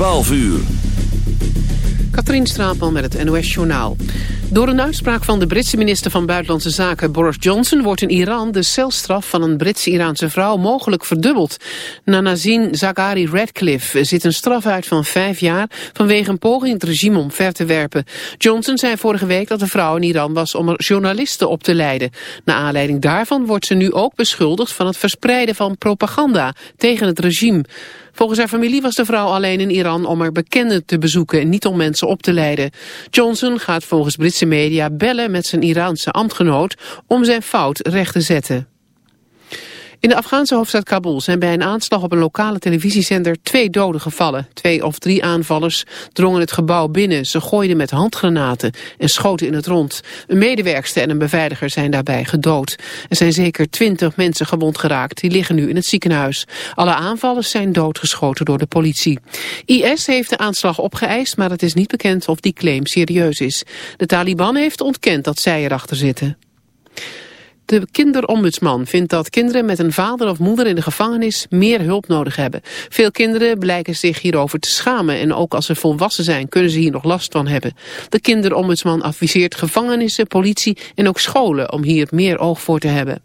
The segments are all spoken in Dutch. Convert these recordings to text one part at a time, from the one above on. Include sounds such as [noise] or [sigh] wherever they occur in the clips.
12 uur. Katrien Straatman met het NOS-journaal. Door een uitspraak van de Britse minister van Buitenlandse Zaken Boris Johnson... wordt in Iran de celstraf van een Britse-Iraanse vrouw mogelijk verdubbeld. Nanazin Zaghari Radcliffe zit een straf uit van vijf jaar... vanwege een poging het regime omver te werpen. Johnson zei vorige week dat de vrouw in Iran was om journalisten op te leiden. Na aanleiding daarvan wordt ze nu ook beschuldigd van het verspreiden van propaganda tegen het regime. Volgens haar familie was de vrouw alleen in Iran om er bekenden te bezoeken en niet om mensen op te leiden. Johnson gaat volgens Britse media bellen met zijn Iraanse ambtgenoot om zijn fout recht te zetten. In de Afghaanse hoofdstad Kabul zijn bij een aanslag op een lokale televisiezender twee doden gevallen. Twee of drie aanvallers drongen het gebouw binnen. Ze gooiden met handgranaten en schoten in het rond. Een medewerkster en een beveiliger zijn daarbij gedood. Er zijn zeker twintig mensen gewond geraakt. Die liggen nu in het ziekenhuis. Alle aanvallers zijn doodgeschoten door de politie. IS heeft de aanslag opgeëist, maar het is niet bekend of die claim serieus is. De Taliban heeft ontkend dat zij erachter zitten. De kinderombudsman vindt dat kinderen met een vader of moeder in de gevangenis meer hulp nodig hebben. Veel kinderen blijken zich hierover te schamen en ook als ze volwassen zijn kunnen ze hier nog last van hebben. De kinderombudsman adviseert gevangenissen, politie en ook scholen om hier meer oog voor te hebben.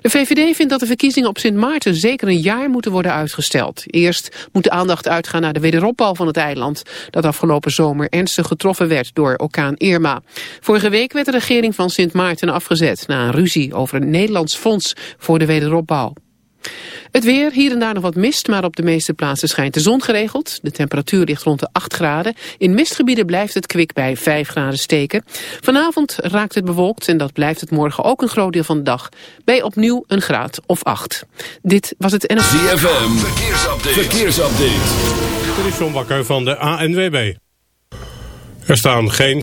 De VVD vindt dat de verkiezingen op Sint Maarten zeker een jaar moeten worden uitgesteld. Eerst moet de aandacht uitgaan naar de wederopbouw van het eiland... dat afgelopen zomer ernstig getroffen werd door orkaan Irma. Vorige week werd de regering van Sint Maarten afgezet... na een ruzie over een Nederlands fonds voor de wederopbouw. Het weer, hier en daar nog wat mist, maar op de meeste plaatsen schijnt de zon geregeld. De temperatuur ligt rond de 8 graden. In mistgebieden blijft het kwik bij 5 graden steken. Vanavond raakt het bewolkt en dat blijft het morgen ook een groot deel van de dag. Bij opnieuw een graad of 8. Dit was het NOS. ZFM, verkeersupdate. verkeersupdate. Dit is John Bakker van de ANWB. Er staan geen...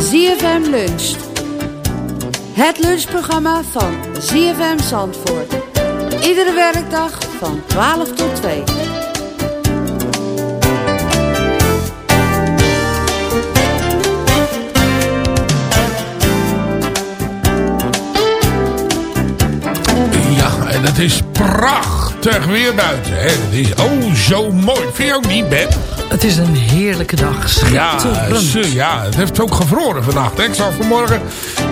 ZFM Luncht. Het lunchprogramma van ZFM Zandvoort. Iedere werkdag van 12 tot 2. Ja, en het is prachtig weer buiten. Het is oh zo mooi. Vind je ook niet, Ben? Het is een heerlijke dag. Ja, Schitterend. ze- ja, het heeft ook gevroren vannacht. Ik zag vanmorgen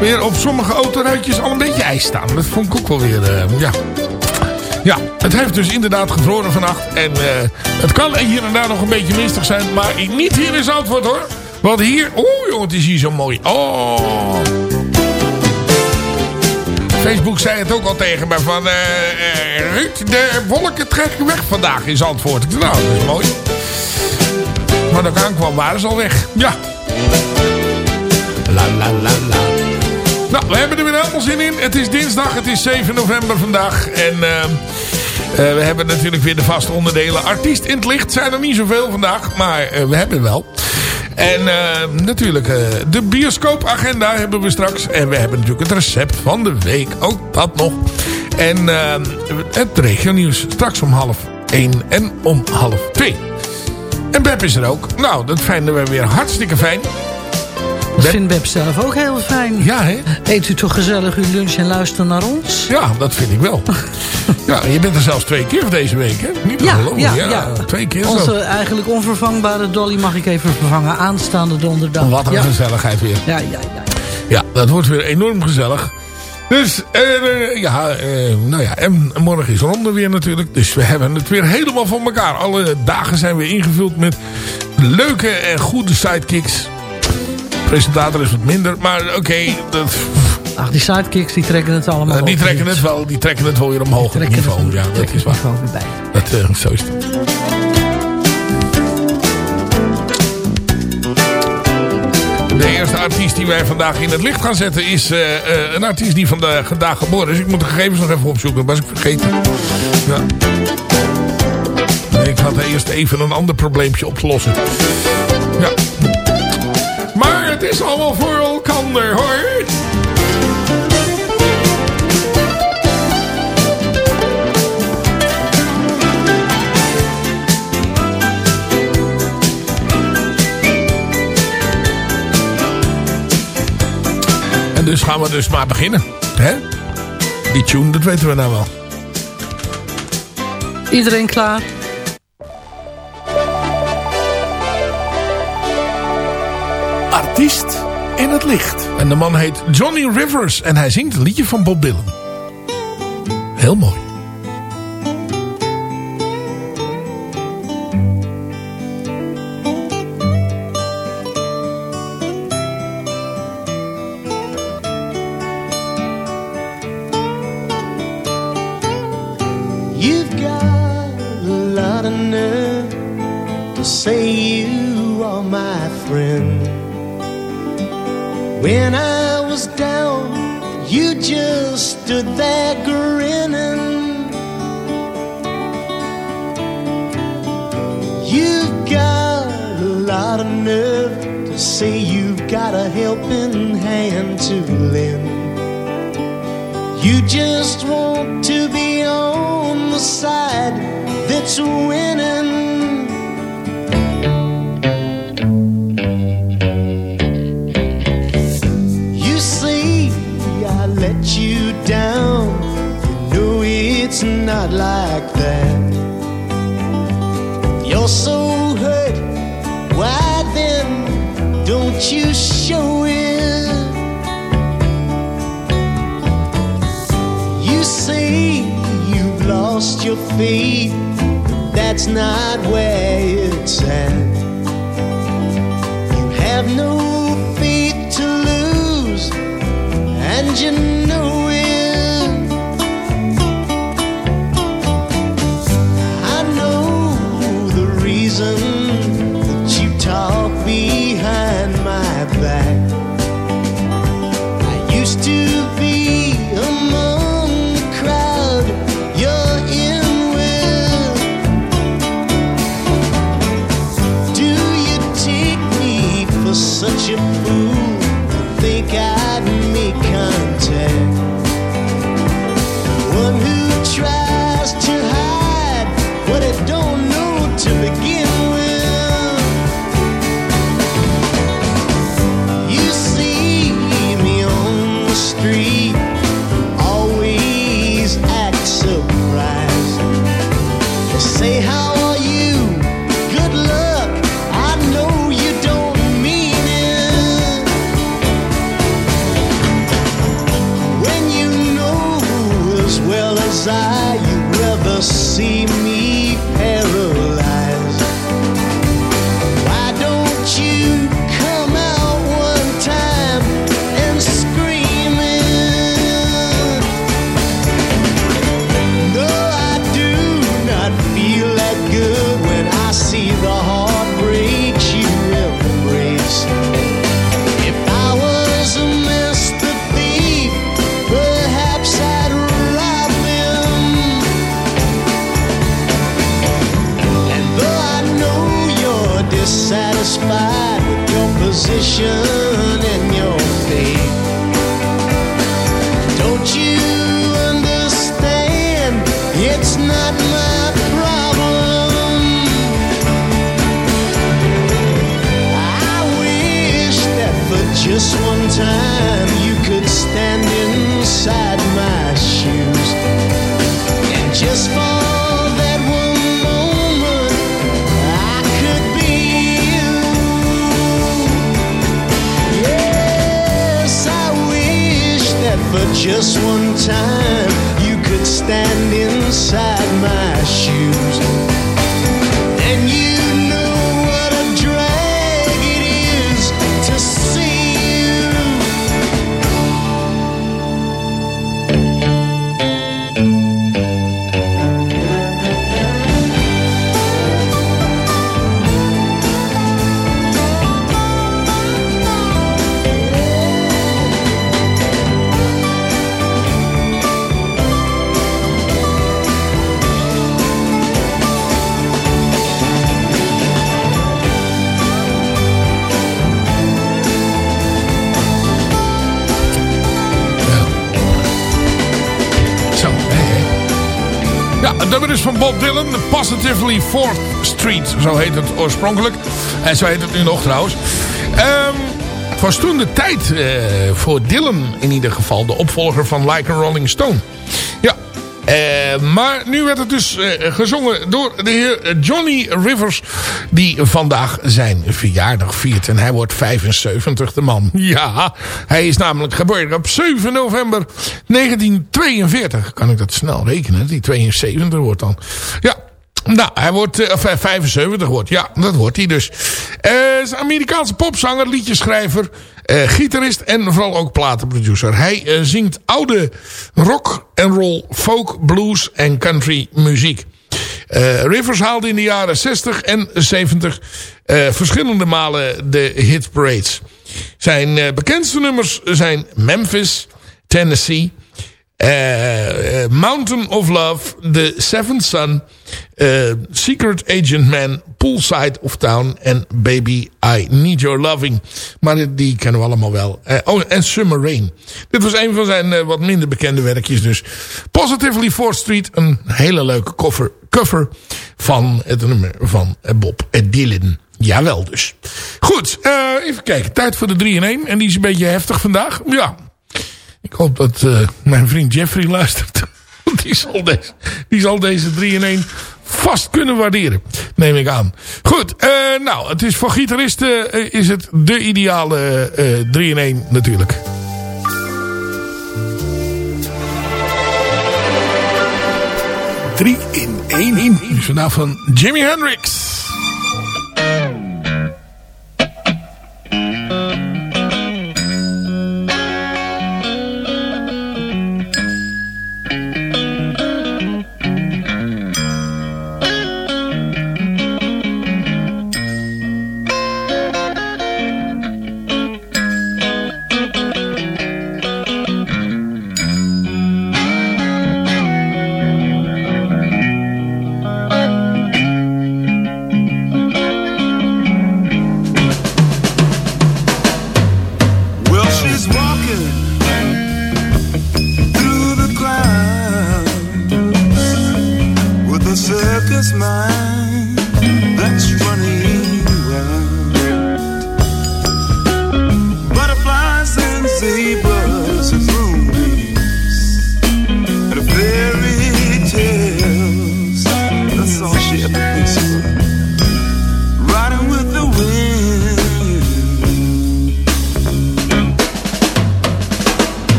weer op sommige autoruitjes al een beetje ijs staan. Dat vond ik ook wel weer, eh, ja. Ja, het heeft dus inderdaad gevroren vannacht. En eh, het kan hier en daar nog een beetje mistig zijn. Maar niet hier in Zandvoort hoor. Want hier, oeh jongen, het is hier zo mooi. Oh. Facebook zei het ook al tegen me van... eh, Ruud, de wolken trekken weg vandaag in Zandvoort. Ik dacht, nou, dat is mooi. Maar toen ik aankwam, waren ze al weg. Ja. La la la la. Nou, we hebben er weer helemaal zin in. Het is dinsdag, het is 7 november vandaag. En eh, eh, we hebben natuurlijk weer de vaste onderdelen. Artiest in het licht zijn er niet zoveel vandaag, maar eh, we hebben wel. En eh, natuurlijk, eh, de bioscoopagenda hebben we straks. En we hebben natuurlijk het recept van de week. Ook dat nog. En eh, het regionieuws straks om half 1 en om half 2. En Beb is er ook. Nou, dat vinden we weer hartstikke fijn. Dat vindt Beb zelf ook heel fijn. Ja, hè? Eet u toch gezellig uw lunch en luister naar ons? Ja, dat vind ik wel. [laughs] ja, je bent er zelfs twee keer deze week, hè? Niet te Ja, geloven. ja, ja, ja. Twee keer zo. Onze eigenlijk onvervangbare Dolly mag ik even vervangen. Aanstaande donderdag. Wat een ja. gezelligheid weer. Ja, ja, ja. Ja, dat wordt weer enorm gezellig. Dus, eh, ja, eh, nou ja, en morgen is ronde weer natuurlijk. Dus we hebben het weer helemaal voor elkaar. Alle dagen zijn weer ingevuld met leuke en goede sidekicks. Presentator is wat minder, maar oké, dat- Ach, die sidekicks die trekken het allemaal eh, die trekken het wel, die trekken het wel weer omhoog Trekken het- niveau. Ja, dat is waar. Dat, eh, zo is het. De eerste artiest die wij vandaag in het licht gaan zetten is eh, eh, een artiest die vandaag geboren is. Ik moet de gegevens nog even opzoeken, dat was ik vergeten. Ja. Ik had eerst even een ander probleempje op te lossen. Ja. Maar het is allemaal voor elkaar hoor. En dus gaan we dus maar beginnen. Hè? Die tune, dat weten we nou wel. Iedereen klaar? Artiest in het licht. En de man heet Johnny Rivers en hij zingt een liedje van Bob Dylan. Heel mooi. You've got a lot of nerve to say you are my friend. When I was down, you just stood there grinning. You've got a lot of nerve to say you've got a helping hand to lend. You just want to be on the side that's winning. You see, I let you down. You know it's not like that. You're so hurt. Why then don't you that's not where Positively 4th Street, zo heet het oorspronkelijk. En zo heet het nu nog trouwens. Het was toen de tijd eh, voor Dylan in ieder geval. De opvolger van Like a Rolling Stone. Ja, eh, maar nu werd het dus eh, gezongen door de heer Johnny Rivers. Die vandaag zijn verjaardag viert. En hij wordt 75, de man. [laughs] Ja, hij is namelijk geboren op 7 november 1942. Kan ik dat snel rekenen? Die 72 wordt dan. Ja, nou, hij wordt, eh, of hij 75 wordt. Ja, dat wordt hij dus. Eh is Amerikaanse popzanger, liedjeschrijver, eh, gitarist en vooral ook platenproducer. Hij eh, zingt oude rock en roll, folk, blues en country muziek. Eh, Rivers haalde in de jaren 60 en 70 eh, verschillende malen de hitparades. Zijn eh, bekendste nummers zijn Memphis, Tennessee... Eh, eh, Mountain of Love, The Seventh Son, eh, Secret Agent Man, Poolside of Town en Baby I Need Your Loving. Maar die- kennen we allemaal wel. Eh, oh, en Summer Rain. Dit was een van zijn eh, wat minder bekende werkjes dus. Positively 4th Street, een hele leuke cover, cover van het nummer van Bob Dylan. Jawel dus. Goed, even kijken. Tijd voor de 3 in 1. En die is een beetje heftig vandaag. Ja, ik hoop dat mijn vriend Jeffrey luistert. [laughs] Die zal, deze, die zal deze 3 in 1 vast kunnen waarderen. Neem ik aan. Goed, eh, nou, het is voor gitaristen eh, is het de ideale eh 3 in 1 natuurlijk. Drie in één in. Die is vandaag van Jimi Hendrix.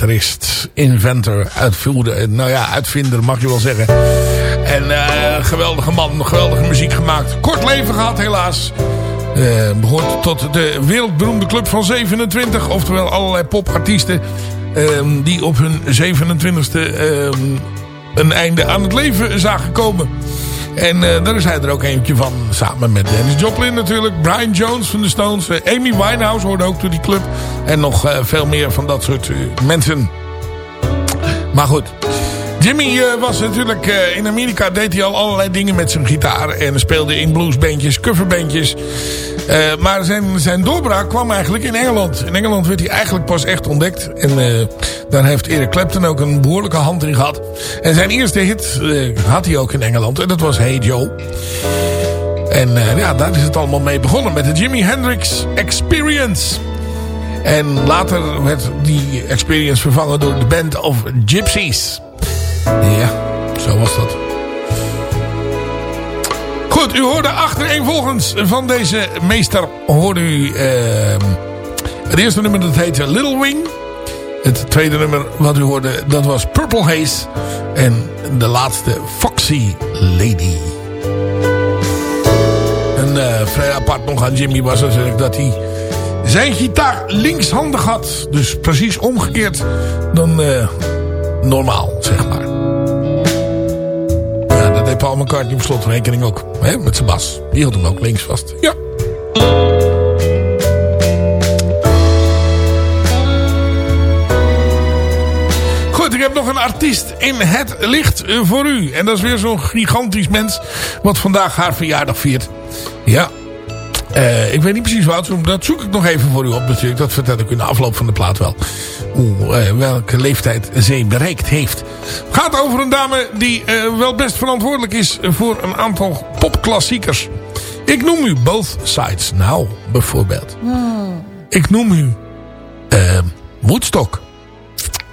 Meester-gitarist, inventor, uitvoerder. Nou ja, uitvinder mag je wel zeggen. En uh, geweldige man, geweldige muziek gemaakt. Kort leven gehad helaas. Uh, behoort tot de wereldberoemde club van 27. Oftewel allerlei popartiesten uh, die op hun 27e ehm, een einde aan het leven zagen komen. En uh, daar is hij er ook eentje van. Samen met Dennis Joplin natuurlijk. Brian Jones van de Stones. Uh, Amy Winehouse hoorde ook door die club. En nog uh, veel meer van dat soort mensen. Maar goed. Jimmy was natuurlijk in Amerika deed hij al allerlei dingen met zijn gitaar. En speelde in bluesbandjes, coverbandjes. Uh, maar zijn, doorbraak kwam eigenlijk in Engeland. In Engeland werd hij eigenlijk pas echt ontdekt. En uh, daar heeft Eric Clapton ook een behoorlijke hand in gehad. En zijn eerste hit uh, had hij ook in Engeland. En dat was Hey Joe. En ja, daar is het allemaal mee begonnen. Met de Jimi Hendrix Experience. En later werd die experience vervangen door de Band of Gypsies. Ja, zo was dat. U hoorde achtereenvolgens van deze meester... hoorde u uh, het eerste nummer dat heette Little Wing. Het tweede nummer wat u hoorde dat was Purple Haze. En de laatste Foxy Lady. En uh, vrij apart nog aan Jimmy was natuurlijk dat hij zijn gitaar linkshandig had. Dus precies omgekeerd dan uh, normaal, zeg maar deed Paul McCartney op slotrekening ook. Met zijn bas. Die hield hem ook links vast. Ja. Goed, ik heb nog een artiest in het licht voor u. En dat is weer zo'n gigantisch mens wat vandaag haar verjaardag viert. Ja, uh, ik weet niet precies wat, dat zoek ik nog even voor u op natuurlijk. Dat vertel ik u in de afloop van de plaat wel. Hoe, uh, welke leeftijd ze bereikt heeft. Het gaat over een dame die uh, wel best verantwoordelijk is voor een aantal popklassiekers. Ik noem u Both Sides Now, bijvoorbeeld. Hmm. Ik noem u Woodstock.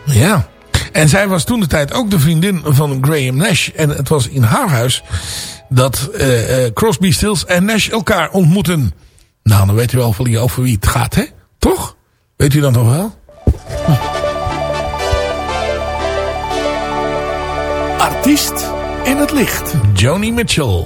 Ja. En zij was toen de tijd ook de vriendin van Graham Nash. En het was in haar huis dat uh, uh, Crosby, Stills en Nash elkaar ontmoeten. Nou, dan weet u wel over wie het gaat, hè? Toch? Weet u dan toch wel? Hm. Artiest in het licht. Joni Mitchell.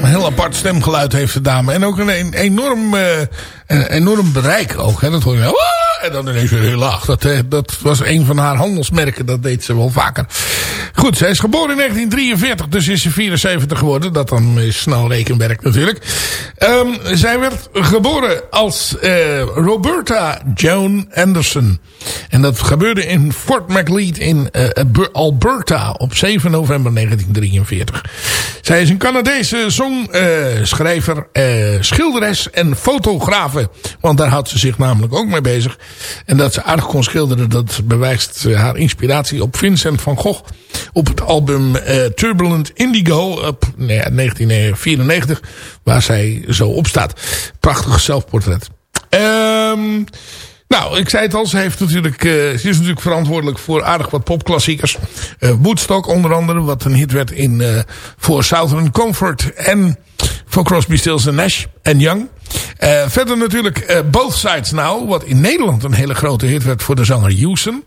Een heel apart stemgeluid heeft de dame. En ook een, enorm, uh, enorm bereik ook. Hè. Dat hoor je. Ah! En dan ineens weer heel laag. Dat, uh, dat was een van haar handelsmerken. Dat deed ze wel vaker. Goed, zij is geboren in 1943. Dus is ze 74 geworden. Dat dan is snel rekenwerk natuurlijk. Um, zij werd geboren als uh, Roberta Joan Anderson. En dat gebeurde in Fort McLeod in Alberta op 7 november 1943. Zij is een Canadese songschrijver, schilderes en fotografe. Want daar had ze zich namelijk ook mee bezig. En dat ze aardig kon schilderen, dat bewijst haar inspiratie op Vincent van Gogh. Op het album uh, Turbulent Indigo op nee, 1994. Waar zij zo op staat. Prachtig zelfportret. Um, nou, ik zei het al, ze, heeft natuurlijk, uh, ze is natuurlijk verantwoordelijk voor aardig wat popklassiekers. Uh, Woodstock onder andere, wat een hit werd in, voor Southern Comfort en voor Crosby, Stills Nash en Young. Verder natuurlijk Both Sides Now, wat in Nederland een hele grote hit werd voor de zanger Houston.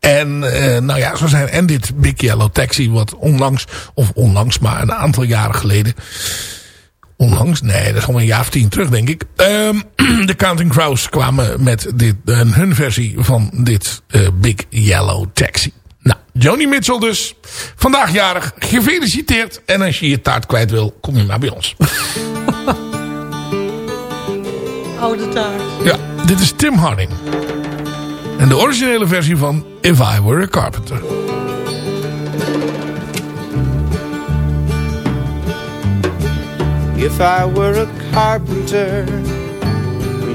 En nou ja, zo zijn en dit Big Yellow Taxi, wat onlangs, of onlangs, maar een aantal jaren geleden onlangs, nee, dat is al een jaar of tien terug, denk ik. Um, [clears throat] de Counting Crows kwamen met dit, hun versie van dit Big Yellow Taxi. Nou, Joni Mitchell dus. Vandaag jarig. Gefeliciteerd. En als je je taart kwijt wil, kom je maar bij ons. [laughs] Oude taart. Ja, dit is Tim Harding. En de originele versie van If I Were a Carpenter. If I were a carpenter,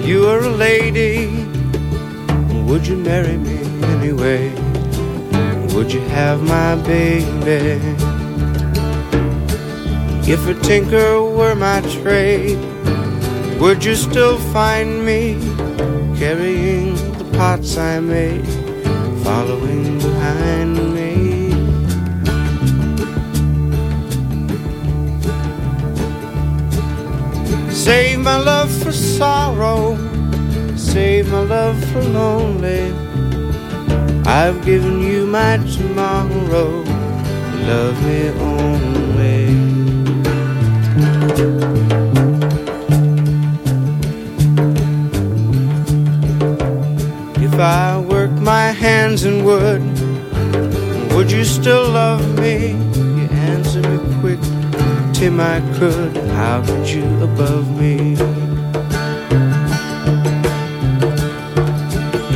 you were a lady, would you marry me anyway? Would you have my baby? If a tinker were my trade, would you still find me carrying the pots I made, following behind me? Save my love for sorrow, save my love for lonely. I've given you my tomorrow, love me only. If I worked my hands in wood, would you still love me? You answer me quick Tim, I could, how could you above me?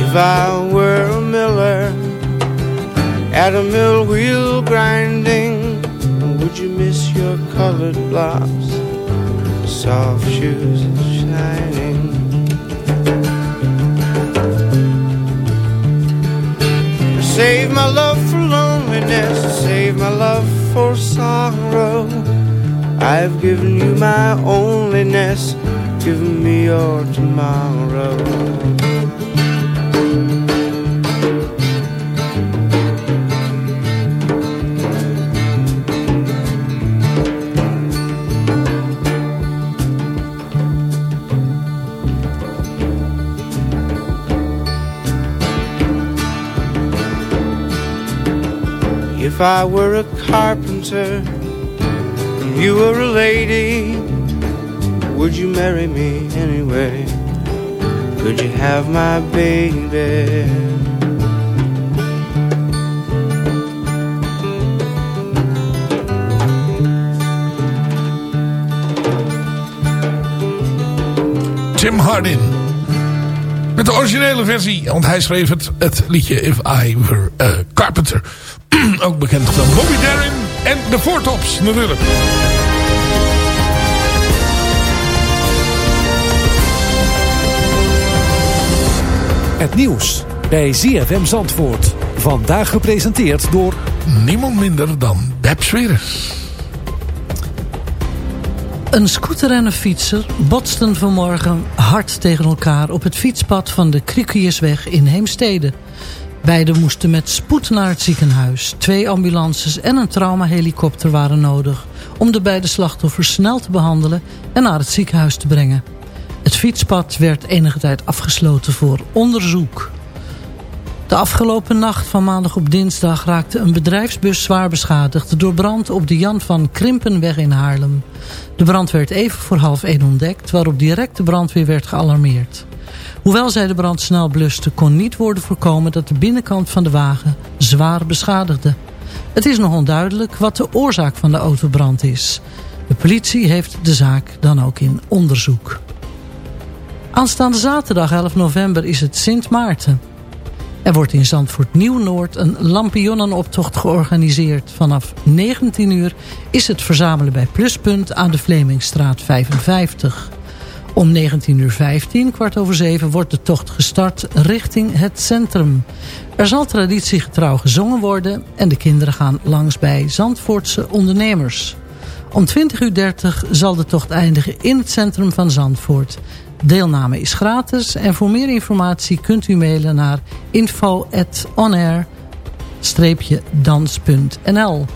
If I were a miller at a mill wheel grinding, would you miss your colored blocks, soft shoes shining? Save my love for loneliness, save my love for sorrow. I've given you my onlyness, give me your tomorrow. If I were a carpenter you were a lady, would you marry me anyway? Could you have my baby? Tim Hardin. Met de originele versie, want hij schreef het, het liedje If I Were a Carpenter ook bekend van Bobby Darren en de Voortops natuurlijk. Het nieuws bij ZFM Zandvoort. Vandaag gepresenteerd door... Niemand minder dan Deb Sweres. Een scooter en een fietser botsten vanmorgen hard tegen elkaar... op het fietspad van de Krikiersweg in Heemstede. Beiden moesten met spoed naar het ziekenhuis. Twee ambulances en een traumahelikopter waren nodig... om de beide slachtoffers snel te behandelen en naar het ziekenhuis te brengen. Het fietspad werd enige tijd afgesloten voor onderzoek. De afgelopen nacht van maandag op dinsdag raakte een bedrijfsbus zwaar beschadigd... door brand op de Jan van Krimpenweg in Haarlem. De brand werd even voor half één ontdekt... waarop direct de brandweer werd gealarmeerd. Hoewel zij de brand snel bluste... kon niet worden voorkomen dat de binnenkant van de wagen zwaar beschadigde. Het is nog onduidelijk wat de oorzaak van de autobrand is. De politie heeft de zaak dan ook in onderzoek. Aanstaande zaterdag 11 november is het Sint Maarten. Er wordt in Zandvoort Nieuw-Noord een lampionnenoptocht georganiseerd. Vanaf 19 uur is het verzamelen bij Pluspunt aan de Vlemingstraat 55. Om 19.15 uur, 15, kwart over 7, wordt de tocht gestart richting het centrum. Er zal traditiegetrouw gezongen worden en de kinderen gaan langs bij Zandvoortse ondernemers. Om 20.30 uur zal de tocht eindigen in het centrum van Zandvoort. Deelname is gratis en voor meer informatie kunt u mailen naar info.onair-dans.nl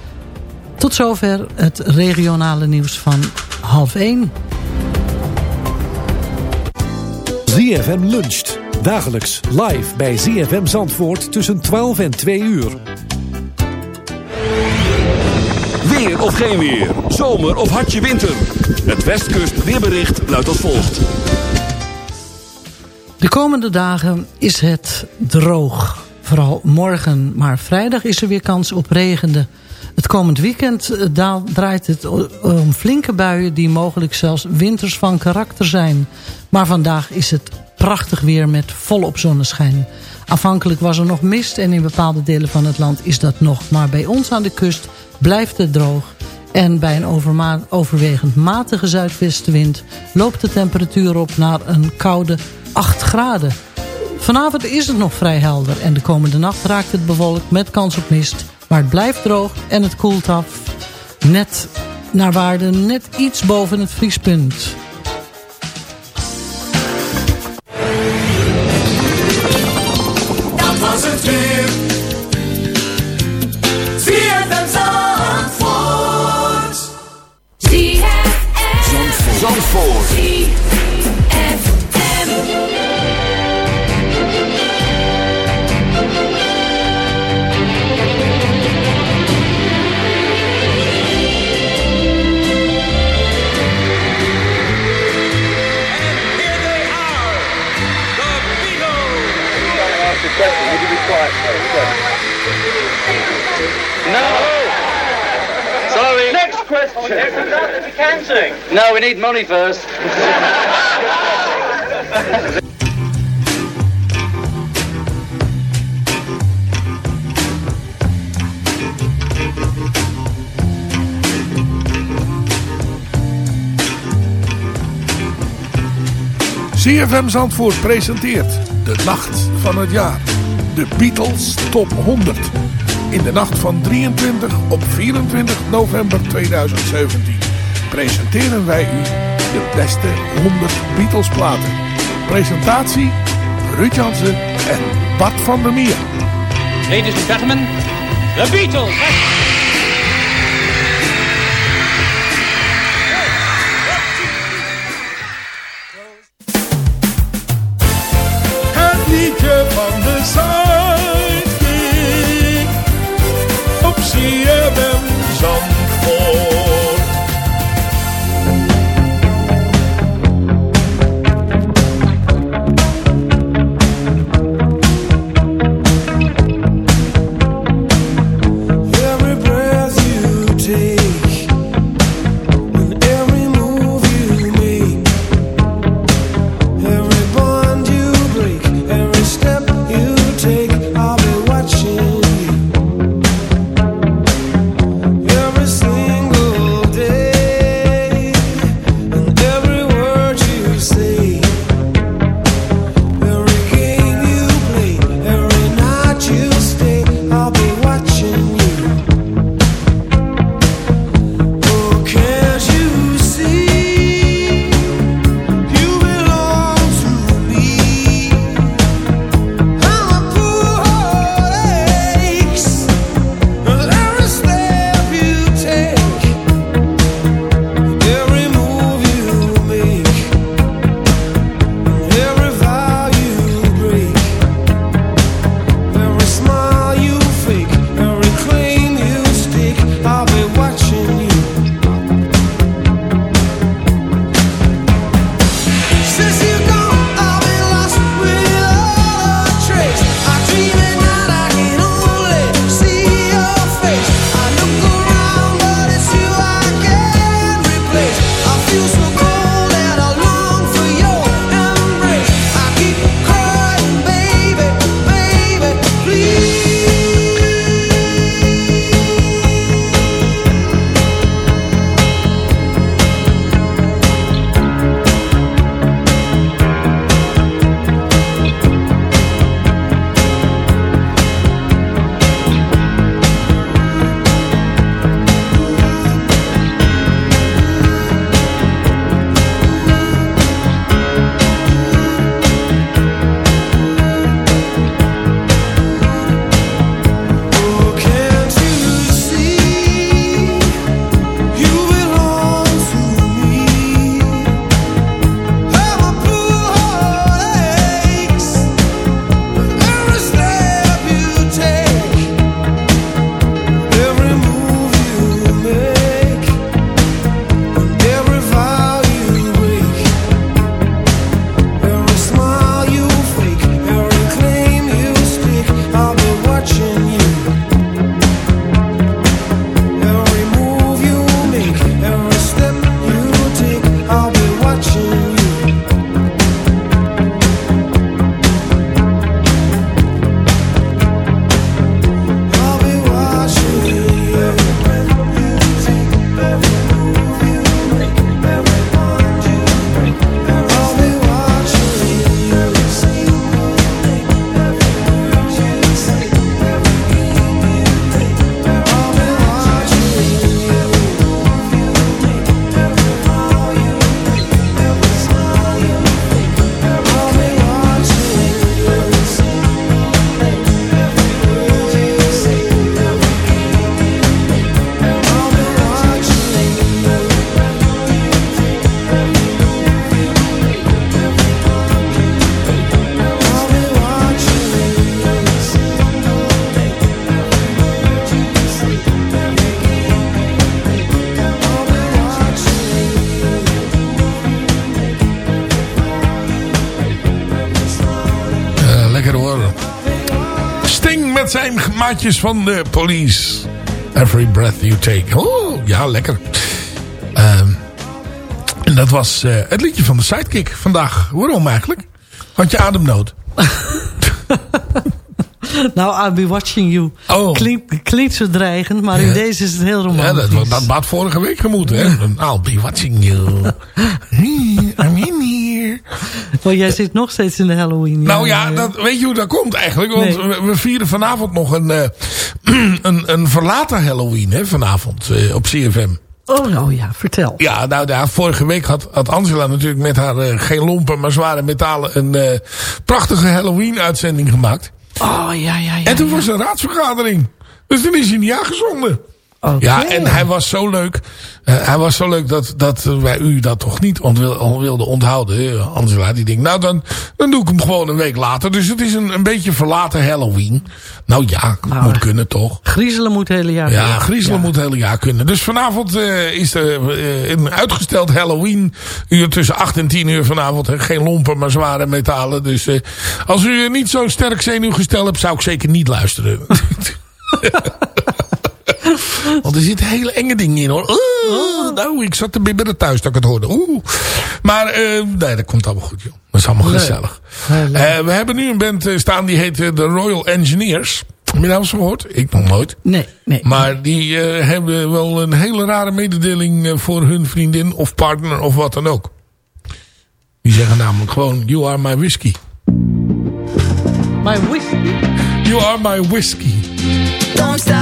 Tot zover het regionale nieuws van half 1. ZFM luncht. Dagelijks live bij ZFM Zandvoort tussen 12 en 2 uur. Weer of geen weer. Zomer of hartje winter. Het Westkust weerbericht luidt als volgt. De komende dagen is het droog. Vooral morgen, maar vrijdag is er weer kans op regende. Het komend weekend eh, draait het om flinke buien die mogelijk zelfs winters van karakter zijn. Maar vandaag is het prachtig weer met volop zonneschijn. Afhankelijk was er nog mist en in bepaalde delen van het land is dat nog. Maar bij ons aan de kust blijft het droog. En bij een overwegend matige zuidwestenwind loopt de temperatuur op naar een koude 8 graden. Vanavond is het nog vrij helder en de komende nacht raakt het bewolkt met kans op mist. Maar het blijft droog en het koelt af. Net naar waarde, net iets boven het vriespunt. No. Sorry. Next question. we can sing. No, we need money first. CFM Zandvoort presenteert de nacht van het jaar. De Beatles Top 100. In de nacht van 23 op 24 november 2017 presenteren wij u de beste 100 Beatles platen. Presentatie Ruud Jansen en Bart van der Meer. Ladies and gentlemen, The Beatles! Maatjes van de police. Every breath you take. Oh, ja, lekker. Ehm, en dat was eh, het liedje van de Sidekick vandaag. Waarom eigenlijk? Had je ademnood? [laughs] Nou, I'll be watching you. Oh. Klinkt, klinkt zo dreigend, maar in Ja. deze is het heel Ja, romantisch. dat, dat had vorige week gemoeten. Hè? [laughs] I'll be watching you. In here. Want jij zit nog steeds in de Halloween. Nou ja, dat, weet je hoe dat komt eigenlijk? Want Nee. we, we vieren vanavond nog een, eh, [clears throat] een, een verlaten Halloween hè, vanavond eh, op CFM. Oh, nou ja, vertel. Ja, nou ja, vorige week had, had Angela natuurlijk met haar eh, geen lompen, maar zware metalen een eh, prachtige Halloween uitzending gemaakt. Oh, ja, ja, ja. en toen was er een raadsvergadering. Dus toen is hij niet aangezonden. Ja, en hij was zo leuk. Eh, hij was zo leuk dat, dat wij u dat toch niet wil- wilden onthouden. Angela, die denkt, nou dan, dan doe ik hem gewoon een week later. Dus het is een, een beetje verlaten Halloween. Nou ja, Nou, moet kunnen toch. Griezelen moet het hele jaar. Ja, griezelen moet het hele jaar kunnen. Dus vanavond eh, is er eh, een uitgesteld Halloween. Uur tussen 8 en 10 uur vanavond. Hè. Geen lompen, maar zware metalen. Dus als u niet zo sterk zenuwgestel hebt, zou ik zeker niet luisteren. [laughs] Want er zitten hele enge dingen in hoor. Oeh, nou, ik zat te bibberen thuis dat ik het hoorde. Oeh. Maar eh, nee, dat komt allemaal goed joh. Dat is allemaal Leuk. gezellig. Leuk. Eh, we hebben nu een band eh, staan die heet de Royal Engineers. Heb je nou eens gehoord? Ik nog nooit. Nee, nee. Maar die eh, hebben wel een hele rare mededeling eh, voor hun vriendin of partner of wat dan ook. Die zeggen namelijk gewoon, you are my whiskey. My whiskey. You are my whiskey. Don't stop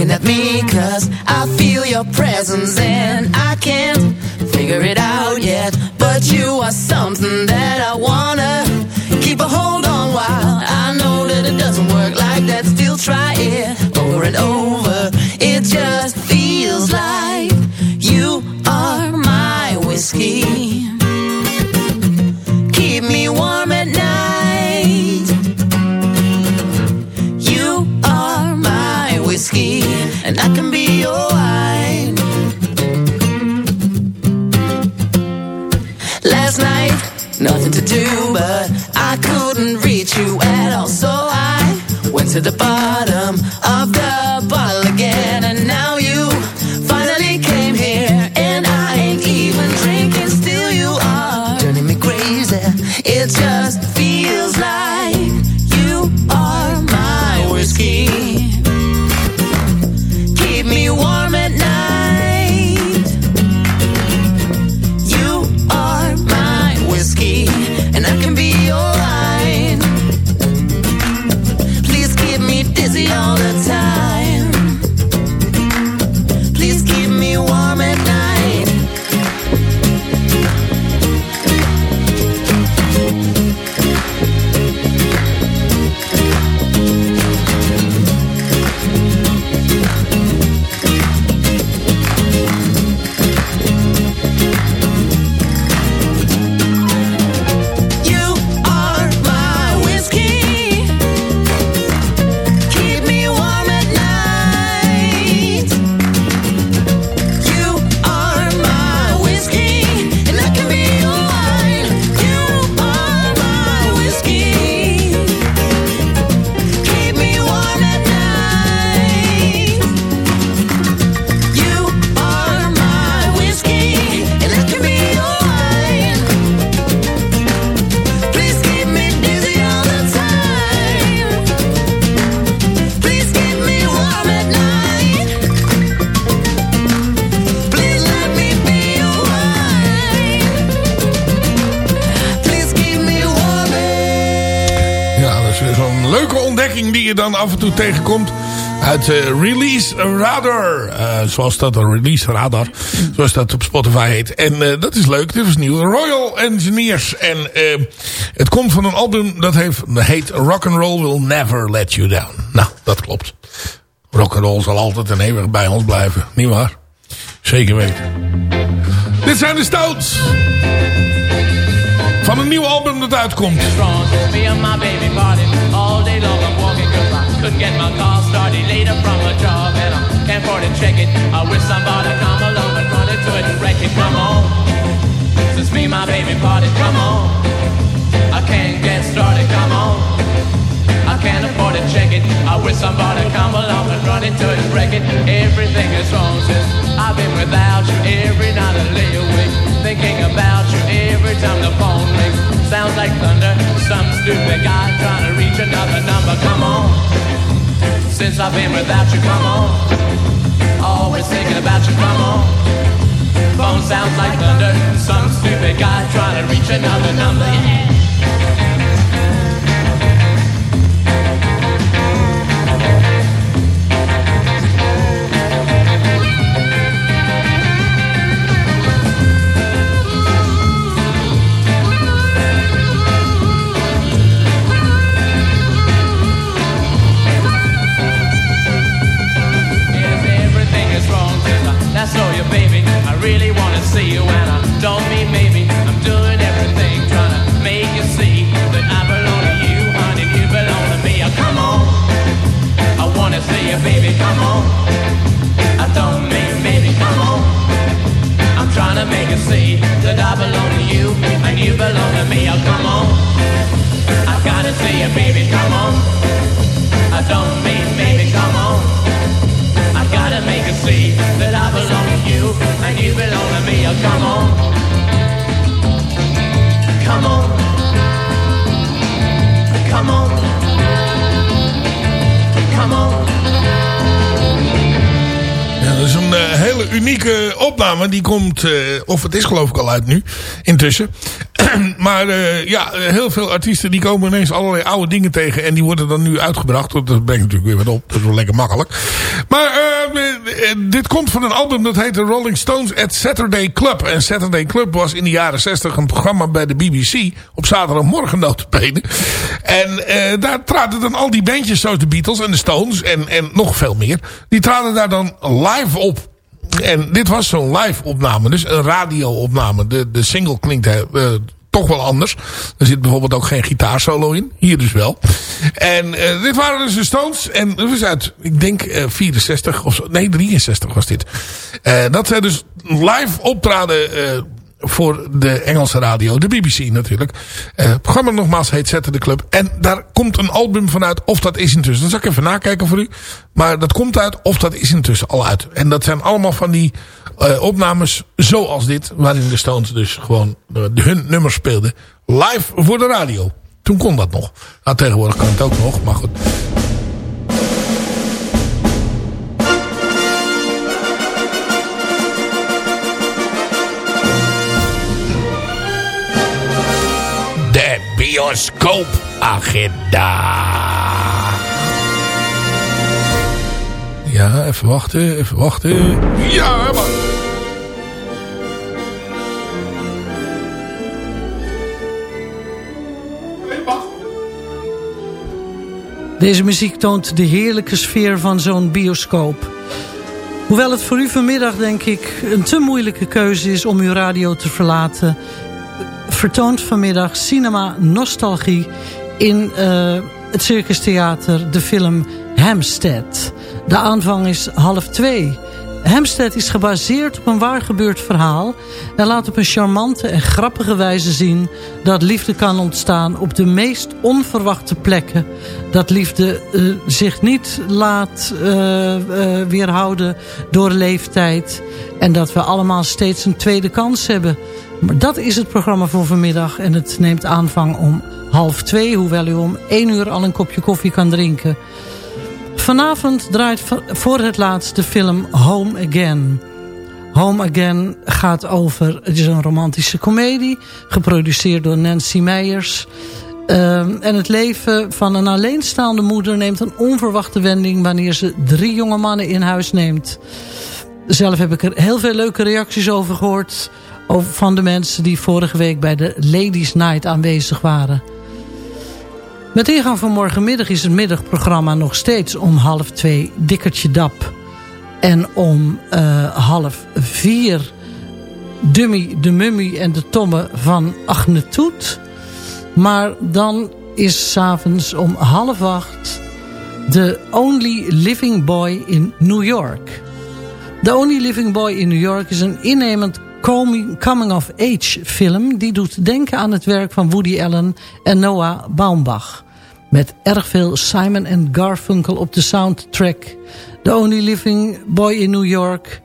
looking at me, cause I feel your presence and I can't figure it out yet. But you are something that I wanna keep a hold on while I know that it doesn't work like that. Still try it over and over. It just feels like I can be your wine. Last night, nothing to do, but I couldn't reach you at all. So I went to the bottom of the bottle again, tegenkomt. Uit eh, Release Radar. Eh, zoals dat, Release Radar. Zoals dat op Spotify heet. En eh, dat is leuk. Dit is nieuw. Royal Engineers. En het komt van een album dat heeft, heet Rock and Roll Will Never Let You Down. Nou, dat klopt. Rock and roll zal altijd en eeuwig bij ons blijven. Niet waar? Zeker weten. Dit zijn de Stouts. Van een nieuw album dat uitkomt. Couldn't get my car started later from a job and I can't afford to check it. I wish somebody come along and run into it and wreck it. Come on, since me my baby party, come on. I can't get started. Come on, I can't afford to check it. I wish somebody come along and run into it and break it. Everything is wrong since I've been without you. Every night I lay awake thinking about you. Every time the phone rings, sounds like thunder. Some stupid guy trying to reach another number. Come on, since I've been without you, come on. Always thinking about you, come on. Phone sounds like thunder. Some stupid guy trying to reach another number. Yeah. Make you see that I belong to you, and you belong to me. Oh, come on. I gotta see you, baby. Come on. I don't mean maybe. Come on. I gotta make her see that I belong to you and you belong to me. Oh, come on. Come on. Come on. Dat is een eh, hele unieke opname. Die komt, eh, of het is geloof ik al uit nu, intussen. [clears throat] maar eh, ja, heel veel artiesten die komen ineens allerlei oude dingen tegen. En die worden dan nu uitgebracht. Dat brengt natuurlijk weer wat op. Dat is wel lekker makkelijk. Maar dit komt van een album dat heet The Rolling Stones at Saturday Club. En Saturday Club was in de jaren 60 een programma bij de BBC. Op zaterdagmorgen notabene. En eh, daar traden dan al die bandjes zoals de Beatles en de Stones en, en nog veel meer. Die traden daar dan live op. En dit was zo'n live opname. Dus een radio opname. De, de single klinkt eh, toch wel anders. Er zit bijvoorbeeld ook geen gitaarsolo in. Hier dus wel. En eh, dit waren dus de Stones. En dat was uit, ik denk eh, 64 of zo. Nee, 63 was dit. Eh, dat zij dus live optraden eh, voor de Engelse radio. De BBC natuurlijk. Eh, het programma nogmaals heet Zetten de Club. En daar komt een album vanuit. Of dat is intussen. Dat zal ik even nakijken voor u. Maar dat komt uit. Of dat is intussen al uit. En dat zijn allemaal van die eh, opnames zoals dit. Waarin de Stones dus gewoon eh, hun nummers speelden. Live voor de radio. Toen kon dat nog. Nou, tegenwoordig kan het ook nog. Maar goed. De bioscoopagenda. Ja, even wachten, even wachten. Ja, man. Deze muziek toont de heerlijke sfeer van zo'n bioscoop. Hoewel het voor u vanmiddag denk ik een te moeilijke keuze is om uw radio te verlaten... vertoont vanmiddag Cinema Nostalgie in uh, het Circus Theater de film Hampstead. De aanvang is half twee. Hampstead is gebaseerd op een waar gebeurd verhaal... en laat op een charmante en grappige wijze zien... dat liefde kan ontstaan op de meest onverwachte plekken. Dat liefde uh, zich niet laat uh, uh, weerhouden door leeftijd... en dat we allemaal steeds een tweede kans hebben. Maar dat is het programma voor vanmiddag... en het neemt aanvang om half twee... hoewel u om één uur al een kopje koffie kan drinken... Vanavond draait voor het laatst de film Home Again. Home Again gaat over, het is een romantische komedie... geproduceerd door Nancy Meyers... Uh, en het leven van een alleenstaande moeder neemt een onverwachte wending... wanneer ze drie jonge mannen in huis neemt. Zelf heb ik er heel veel leuke reacties over gehoord... Van de mensen die vorige week bij de Ladies Night aanwezig waren... Met ingang van morgenmiddag is het middagprogramma nog steeds om half twee Dikkertje Dap. En om uh, half vier Dummy, de Mummy en de Tomme van Agnetoet. Maar dan is s'avonds om half acht The Only Living Boy in New York. The Only Living Boy in New York is een innemend coming-of-age film... die doet denken aan het werk van Woody Allen en Noah Baumbach. Met erg veel Simon en Garfunkel op de soundtrack. The Only Living Boy in New York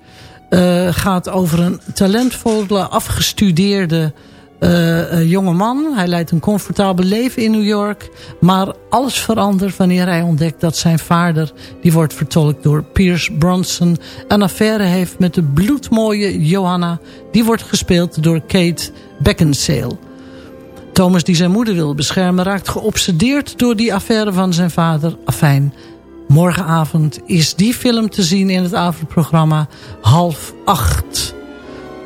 uh, gaat over een talentvolle, afgestudeerde uh, jonge man. Hij leidt een comfortabel leven in New York. Maar alles verandert wanneer hij ontdekt dat zijn vader... die wordt vertolkt door Pierce Bronson... een affaire heeft met de bloedmooie Johanna. Die wordt gespeeld door Kate Beckinsale. Thomas die zijn moeder wil beschermen... raakt geobsedeerd door die affaire van zijn vader. Afijn, morgenavond is die film te zien in het avondprogramma half acht.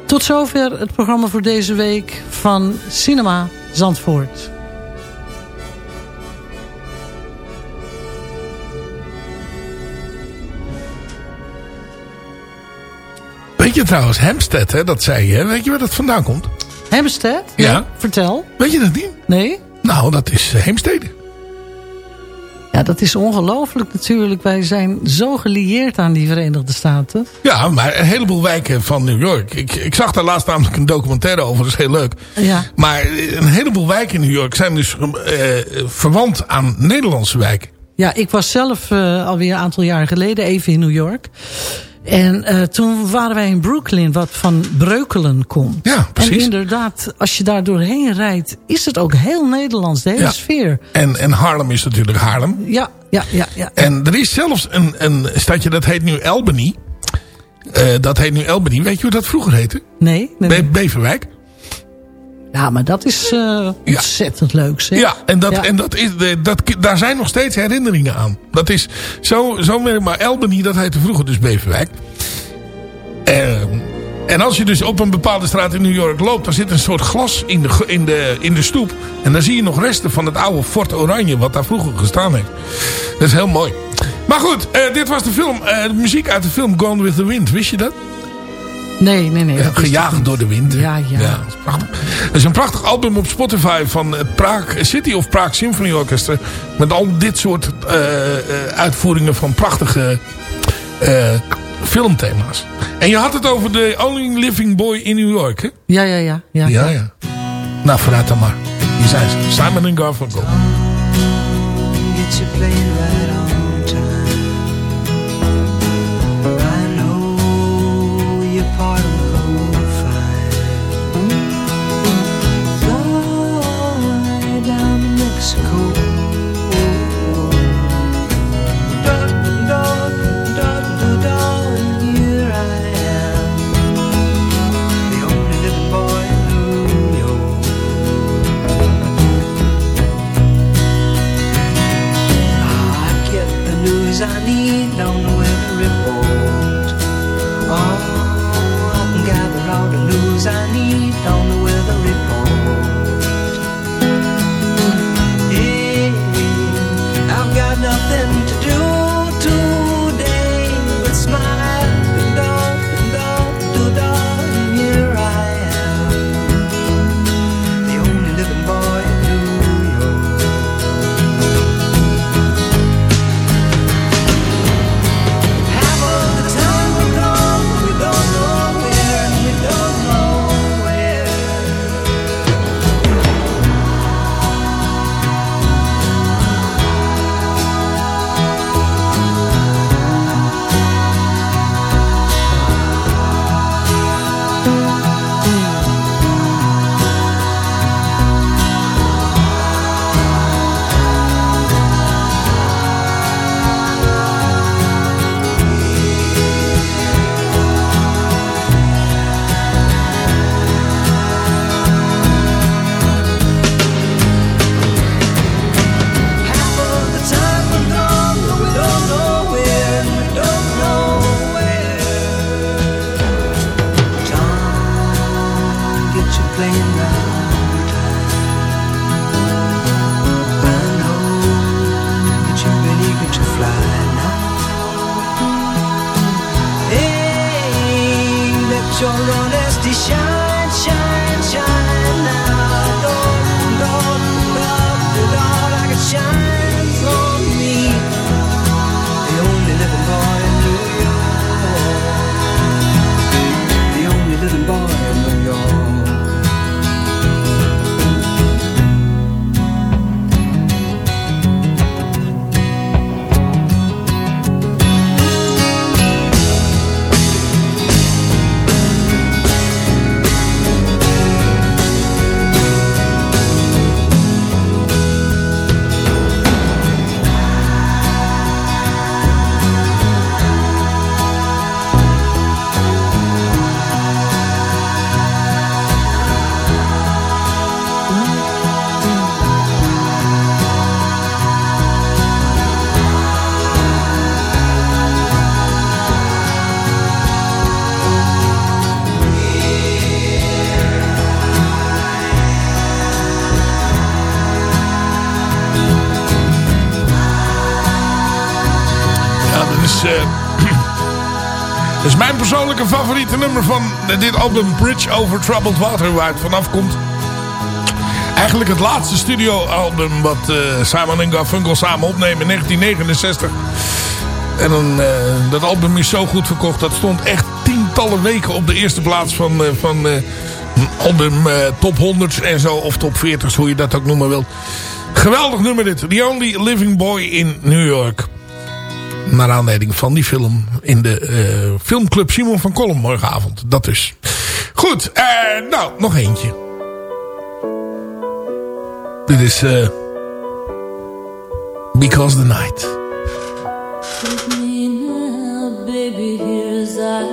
Tot zover het programma voor deze week van Cinema Zandvoort. Weet je trouwens, Hempstead, hè, dat zei je. Weet je waar dat vandaan komt? Hempstead? Ja. Vertel. Weet je dat niet? Nee. Nou, dat is uh, Heemstede. Ja, dat is ongelooflijk natuurlijk. Wij zijn zo gelieerd aan die Verenigde Staten. Ja, maar een heleboel wijken van New York. Ik, ik zag daar laatst namelijk een documentaire over. Dat is heel leuk. Ja. Maar een heleboel wijken in New York zijn dus uh, verwant aan Nederlandse wijken. Ja, ik was zelf uh, alweer een aantal jaar geleden even in New York. En uh, toen waren wij in Brooklyn, wat van Breukelen komt. Ja, precies. En inderdaad, als je daar doorheen rijdt, is het ook heel Nederlands, de hele ja. sfeer. En, en Harlem is natuurlijk Haarlem. Ja, ja, ja. ja. En er is zelfs een, een stadje, dat heet nu Albany. Uh, dat heet nu Albany. Weet je hoe dat vroeger heette? Nee. nee, nee. Be Beverwijk. Ja, maar dat is uh, ontzettend ja. leuk, zeg. Ja, en, dat, ja. en dat is, dat, daar zijn nog steeds herinneringen aan. Dat is zo, zo maar Albany, dat heette vroeger dus Beverwijk. Uh, en als je dus op een bepaalde straat in New York loopt... dan zit een soort glas in de, in, de, in de stoep. En dan zie je nog resten van het oude Fort Oranje... wat daar vroeger gestaan heeft. Dat is heel mooi. Maar goed, uh, dit was de film. De muziek uit de film Gone with the Wind. Wist je dat? Nee, nee, nee. Ja, gejaagd door de wind. Ja, ja. ja dat, is prachtig. dat is een prachtig album op Spotify van het Prague, City of Prague Symphony Orchestra. Met al dit soort uh, uitvoeringen van prachtige filmthema's. En je had het over de Only Living Boy in New York, hè? Ja, ja, ja. Ja, ja. ja. Nou, vooruit dan maar. Hier zijn ze. Simon en Garfunkel. Get 你像。Favoriete nummer van dit album Bridge Over Troubled Water, waar het vanaf komt. Eigenlijk het laatste studioalbum wat uh, Simon en Garfunkel samen opnemen in 1969. En dan, uh, dat album is zo goed verkocht. Dat stond echt tientallen weken op de eerste plaats van, uh, van album top 100 en zo. Of top 40, hoe je dat ook noemen wilt. Geweldig nummer dit. The Only Living Boy in New York. Naar aanleiding van die film in de filmclub Simon van Kolm morgenavond. Dat dus. Goed, nou, nog eentje. Dit is uh, Because the Night. Now, baby, here as I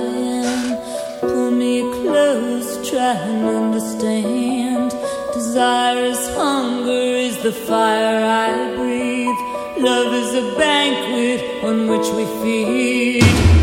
am. Pull me close, try and understand. Desire is hunger, is the fire I. Love is a banquet on which we feed.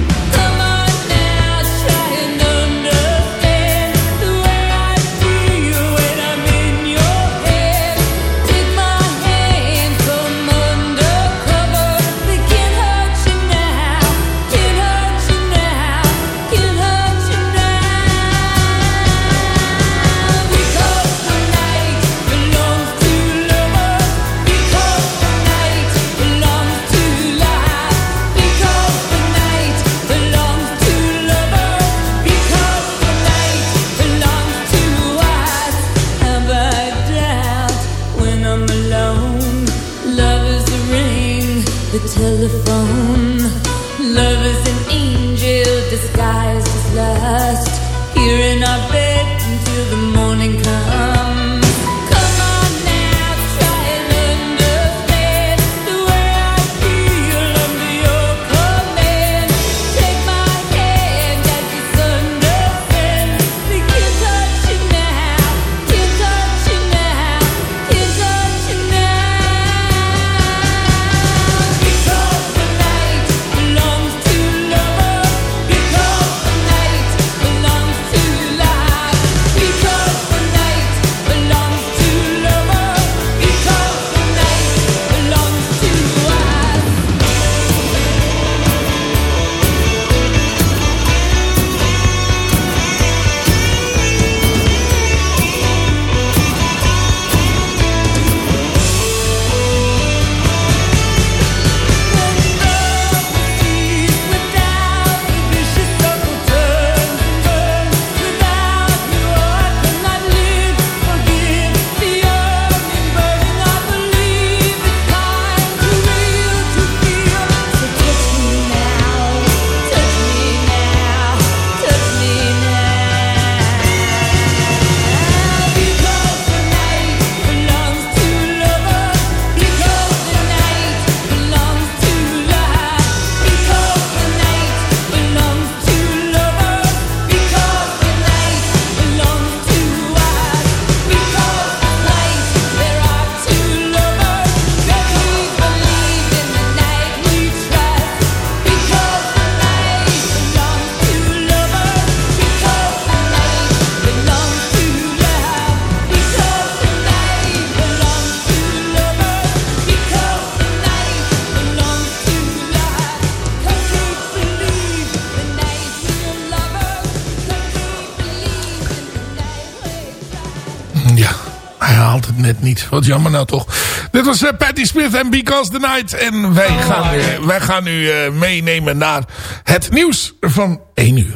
Wat jammer nou toch. Dit was uh, Patti Smith en Because the Night. En wij gaan, uh, wij gaan u uh, meenemen naar het nieuws van 1 uur.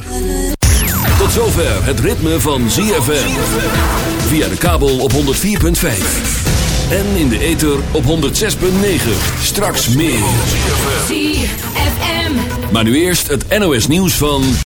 Tot zover het ritme van ZFM. Via de kabel op 104.5. En in de ether op 106.9. Straks meer. ZFM. Maar nu eerst het NOS nieuws van...